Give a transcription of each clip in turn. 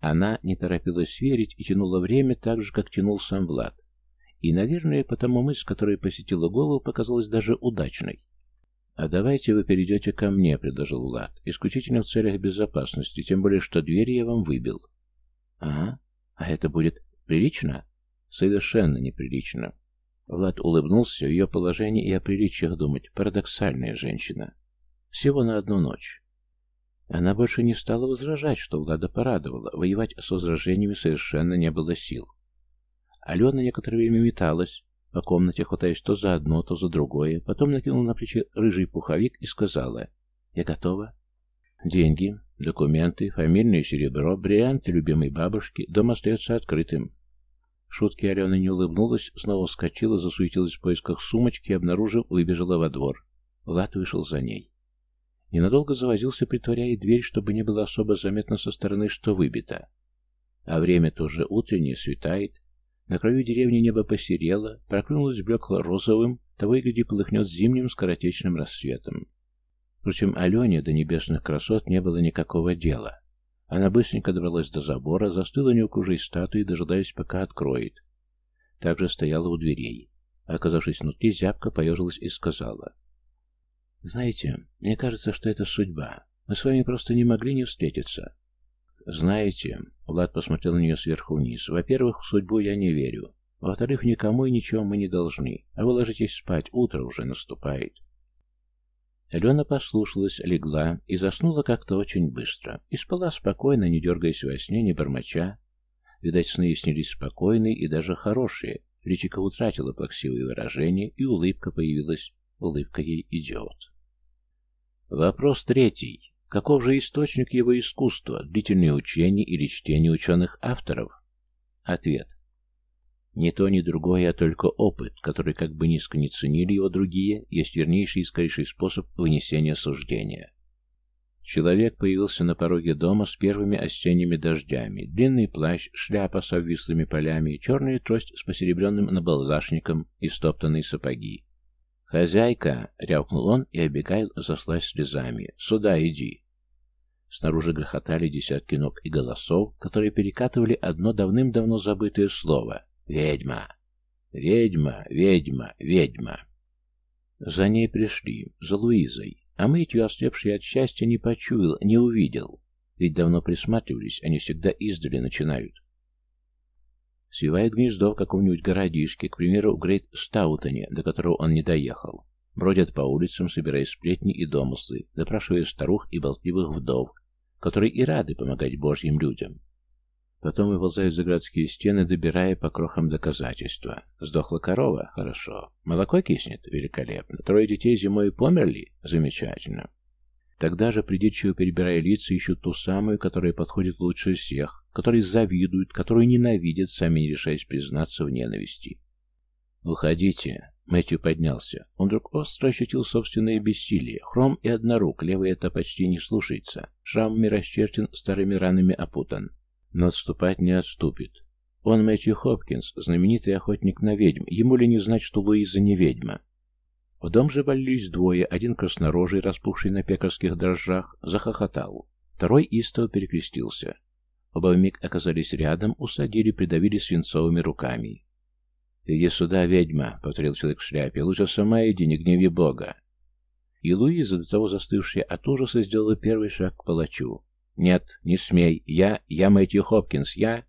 Она не торопилась верить и тянула время так же, как тянул сам Влад. И, наверное, потому мысль, которая посетила голову, показалась даже удачной. «А давайте вы перейдете ко мне», — предложил Влад, — «исключительно в целях безопасности, тем более, что двери я вам выбил». «Ага, а это будет прилично?» «Совершенно неприлично». Влад улыбнулся, в ее положении и о приличиях думать. Парадоксальная женщина. Всего на одну ночь. Она больше не стала возражать, что Влада порадовала. Воевать с возражениями совершенно не было сил. Алена некоторое время металась, по комнате хватаясь то за одно, то за другое, потом накинула на плечи рыжий пуховик и сказала «Я готова». Деньги, документы, фамильное серебро, бриллианты любимой бабушки, дом остается открытым. Шутки Алена не улыбнулась, снова вскочила, засуетилась в поисках сумочки и, обнаружив, выбежала во двор. Влад вышел за ней. Ненадолго завозился, притворяя дверь, чтобы не было особо заметно со стороны, что выбито. А время тоже утреннее, светает. На краю деревни небо посерело, проклюнулось блекло розовым, того и гляди полыхнет зимним скоротечным рассветом. Впрочем, Алене до небесных красот не было никакого дела. Она быстренько добралась до забора, застыла неуклюжей статуей, дожидаясь, пока откроет. Также стояла у дверей. Оказавшись внутри, зябко поежилась и сказала — знаете, мне кажется, что это судьба. Мы с вами просто не могли не встретиться. Знаете, Влад посмотрел на нее сверху вниз. Во-первых, в судьбу я не верю. Во-вторых, никому и ничего мы не должны. А вы ложитесь спать, утро уже наступает. Алена послушалась, легла и заснула как-то очень быстро. И спала спокойно, не дергаясь во сне, не бормоча. Видать, сны снились спокойные и даже хорошие. Личико утратила плаксивые выражения, и улыбка появилась Улыбка ей идет. Вопрос третий. Каков же источник его искусства, длительные учения или чтение ученых авторов? Ответ. Ни то, ни другое, а только опыт, который, как бы низко не ценили его другие, есть вернейший и скорейший способ вынесения суждения. Человек появился на пороге дома с первыми осенними дождями. Длинный плащ, шляпа с обвислыми полями, черная трость с посеребренным набалдашником и стоптанные сапоги. «Хозяйка!» — рявкнул он, и Абигайл заслась слезами. «Сюда иди!» Снаружи грохотали десятки ног и голосов, которые перекатывали одно давным-давно забытое слово «Ведьма! Ведьма! Ведьма! Ведьма!» За ней пришли, за Луизой, а Мэтью, ослепший от счастья, не почуял, не увидел. Ведь давно присматривались, они всегда издали начинают. Свивает гнездо в каком-нибудь городишке, к примеру, в Грейт-Стаутоне, до которого он не доехал. Бродят по улицам, собирая сплетни и домыслы, допрашивая старух и болтливых вдов, которые и рады помогать божьим людям. Потом выползают за городские стены, добирая по крохам доказательства. Сдохла корова? Хорошо. Молоко киснет? Великолепно. Трое детей зимой померли? Замечательно. Тогда же, придирчиво перебирая лица, ищут ту самую, которая подходит лучше всех, которые завидуют, которую ненавидят, сами не решаясь признаться в ненависти. «Уходите!» Мэтью поднялся. Он вдруг остро ощутил собственное бессилие. Хром и однорук, левый это почти не слушается. Шрамами расчерчен, старыми ранами опутан. Но отступать не отступит. Он Мэтью Хопкинс, знаменитый охотник на ведьм. Ему ли не знать, что Луиза не ведьма? В дом же валились двое. Один краснорожий, распухший на пекарских дрожжах, захохотал. Второй истово перекрестился. Оба вмиг оказались рядом, усадили, придавили свинцовыми руками. «Иди сюда, ведьма!» — повторил человек в шляпе. «Лучше сама иди, не гневи Бога!» И Луиза, до того застывшая от ужаса, сделала первый шаг к палачу. «Нет, не смей! Я... я Мэтью Хопкинс! Я...»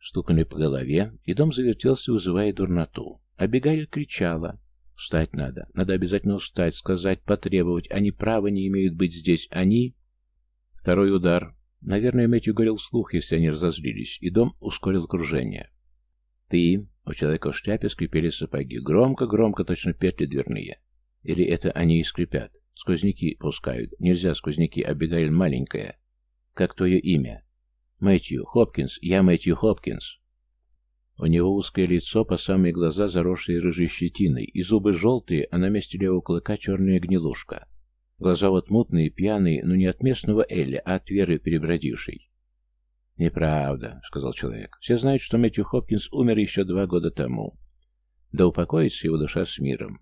Стукнули по голове, и дом завертелся, вызывая дурноту. Абигаиль кричала. «Встать надо! Надо обязательно встать, сказать, потребовать! Они права не имеют быть здесь! Они...» Второй удар. Наверное, Мэтью говорил вслух, если они разозлились, и дом ускорил кружение. «Ты...» — у человека в шляпе скрипели сапоги. Громко-громко, точно петли дверные. Или это они и скрипят? Сквозняки пускают. Нельзя сквозняки, Абигаиль маленькая. Как твое имя? Мэтью Хопкинс. Я Мэтью Хопкинс. У него узкое лицо, по самые глаза заросшие рыжей щетиной, и зубы желтые, а на месте левого клыка черная гнилушка. Глаза вот мутные, пьяные, но не от местного Элли, а от Веры перебродившей. «Неправда», — сказал человек. «Все знают, что Мэтью Хопкинс умер еще два года тому. Да упокоится его душа с миром.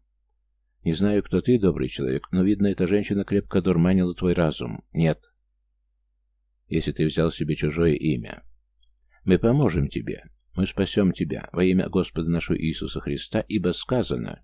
Не знаю, кто ты, добрый человек, но, видно, эта женщина крепко дурманила твой разум. Нет. Если ты взял себе чужое имя. Мы поможем тебе. Мы спасем тебя во имя Господа нашего Иисуса Христа, ибо сказано,